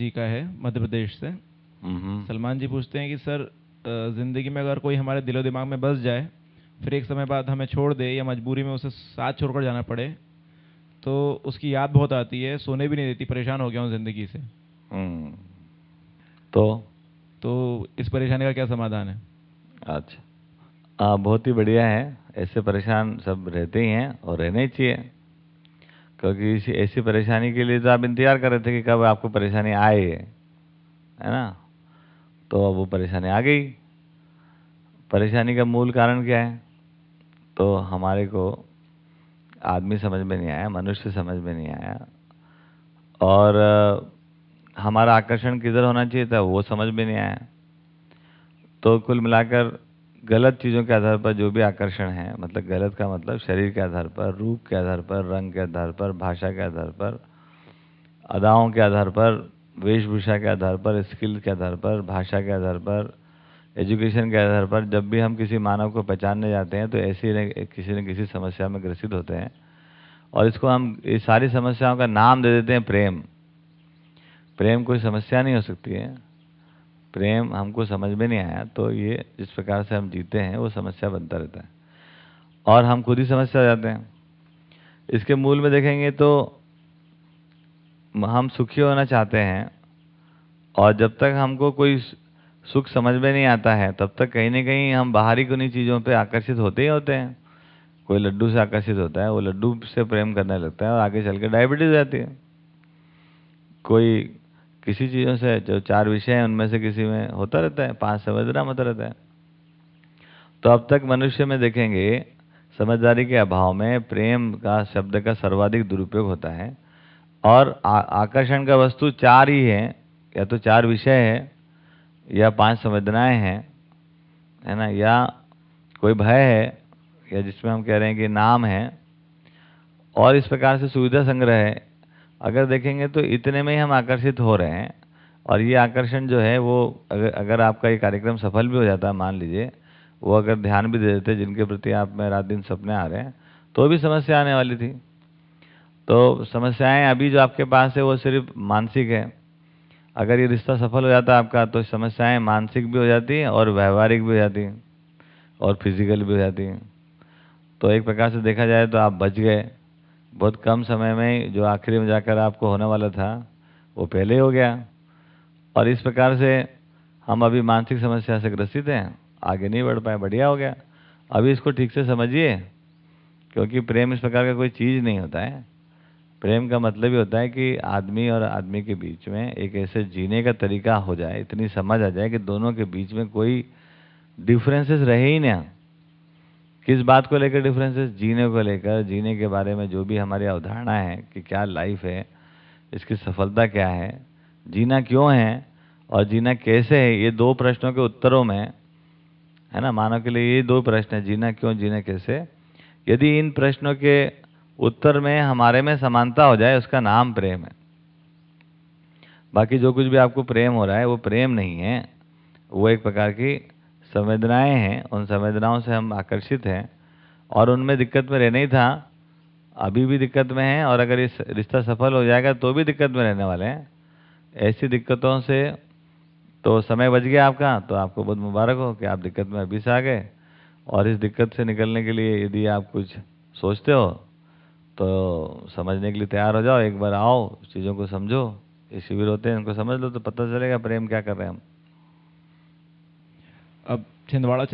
जी का है मध्य प्रदेश से। सलमान जी पूछते हैं कि सर ज़िंदगी में अगर कोई हमारे दिलो दिमाग में बस जाए फिर एक समय बाद हमें छोड़ दे या मजबूरी में उसे साथ छोड़कर जाना पड़े तो उसकी याद बहुत आती है सोने भी नहीं देती परेशान हो गया हूँ ज़िंदगी से। हम्म। तो? तो इस परेशानी का क्या समाधान है? अच्छा। आ, बहुत ही बढ़िया है। ऐसे परेशान सब रहते ही हैं और रहना ही चाहिए। क्योंकि इसी, ऐसी परेशानी के लिए तो आप इंतज़ार कर रहे थे कि कब आपको परेशानी आए, है ना? तो अब वो परेशानी आ गई। परेशानी का मूल कारण क्या है? तो हमारे को आदमी समझ में नहीं आया, मनुष्य समझ में नहीं आया। और, हमारा आकर्षण किधर होना चाहिए था, वो समझ में नहीं आया। तो कुल मिलाकर गलत चीज़ों के आधार पर जो भी आकर्षण है मतलब गलत का मतलब शरीर के आधार पर रूप के आधार पर रंग के आधार पर भाषा के आधार पर अदाओं के आधार पर वेशभूषा के आधार पर स्किल के आधार पर भाषा के आधार पर एजुकेशन के आधार पर जब भी हम किसी मानव को पहचानने जाते हैं तो ऐसी किसी न किसी समस्या में ग्रसित होते हैं और इसको हम इस सारी समस्याओं का नाम दे देते हैं प्रेम प्रेम कोई समस्या नहीं हो सकती है प्रेम हमको समझ में नहीं आया तो ये जिस प्रकार से हम जीते हैं, वो समस्या बनता रहता है। और हम खुद ही समस्या जाते हैं। इसके मूल में देखेंगे तो हम सुखी होना चाहते हैं, और जब तक हमको कोई सुख समझ में नहीं आता है, तब तक कहीं ना कहीं हम बाहरी कुछ चीज़ों पे आकर्षित होते ही होते हैं। कोई लड्डू से आकर्षित होता है, वो लड्डू से प्रेम करने लगता है और आगे चल के डायबिटीज़ हो जाती है। कोई किसी चीज़ों से, जो चार विषय हैं, उनमें से किसी में होता रहता है, पाँच समझदार होता रहता है। तो अब तक मनुष्य में देखेंगे, समझदारी के अभाव में प्रेम का शब्द का सर्वाधिक दुरुपयोग होता है। और आकर्षण का वस्तु चार ही है, या तो चार विषय है, या पाँच संवेदनाएँ हैं, है ना, या कोई भय है, या जिसमें हम कह रहे हैं कि नाम है। और इस प्रकार से सुविधा संग्रह है अगर देखेंगे तो इतने में ही हम आकर्षित हो रहे हैं और ये आकर्षण जो है वो अगर अगर आपका ये कार्यक्रम सफल भी हो जाता मान लीजिए, वो अगर ध्यान भी दे देते जिनके प्रति आप में रात दिन सपने आ रहे हैं तो भी समस्या आने वाली थी। तो समस्याएँ अभी जो आपके पास है वो सिर्फ़ मानसिक है। अगर ये रिश्ता सफल हो जाता आपका तो समस्याएँ मानसिक भी हो जाती और व्यवहारिक भी हो जाती और फ़िज़िकल भी हो जाती तो एक प्रकार से देखा जाए तो आप बच गए। बहुत कम समय में जो आखिरी में जाकर आपको होने वाला था, वो पहले हो गया। और इस प्रकार से हम अभी मानसिक समस्या से ग्रसित हैं, आगे नहीं बढ़ पाए, बढ़िया हो गया। अभी इसको ठीक से समझिए, क्योंकि प्रेम इस प्रकार का कोई चीज़ नहीं होता है। प्रेम का मतलब ही होता है कि आदमी और आदमी के बीच में एक ऐसे जीने का तरीका हो जाए, इतनी समझ आ जाए कि दोनों के बीच में कोई डिफरेंसेस रहे ही ना। किस बात को लेकर डिफरेंसेस जीने को लेकर। जीने के बारे में जो भी हमारी अवधारणा है कि क्या लाइफ है, इसकी सफलता क्या है, जीना क्यों है और जीना कैसे है, ये दो प्रश्नों के उत्तरों में, है ना? मानव के लिए ये दो प्रश्न है, जीना क्यों, जीना कैसे? यदि इन प्रश्नों के उत्तर में, हमारे में समानता हो जाए, उसका नाम प्रेम है। बाकी जो कुछ भी आपको प्रेम हो रहा है, वो प्रेम नहीं है। वो एक प्रकार की संवेदनाएँ हैं, उन संवेदनाओं से हम आकर्षित हैं, और उनमें दिक्कत में रहना ही था। अभी भी दिक्कत में है, और अगर इस रिश्ता सफल हो जाएगा तो भी दिक्कत में रहने वाले हैं। ऐसी दिक्कतों से तो समय बच गया आपका तो आपको बहुत मुबारक हो कि आप दिक्कत में अभी से आ गए। और इस दिक्कत से निकलने के लिए यदि आप कुछ सोचते हो तो समझने के लिए तैयार हो जाओ। एक बार आओ, चीज़ों को समझो, ये शिविर होते हैं, इनको समझ लो तो पता चलेगा प्रेम क्या कर रहे हैं हम। अब छिंदवाड़ा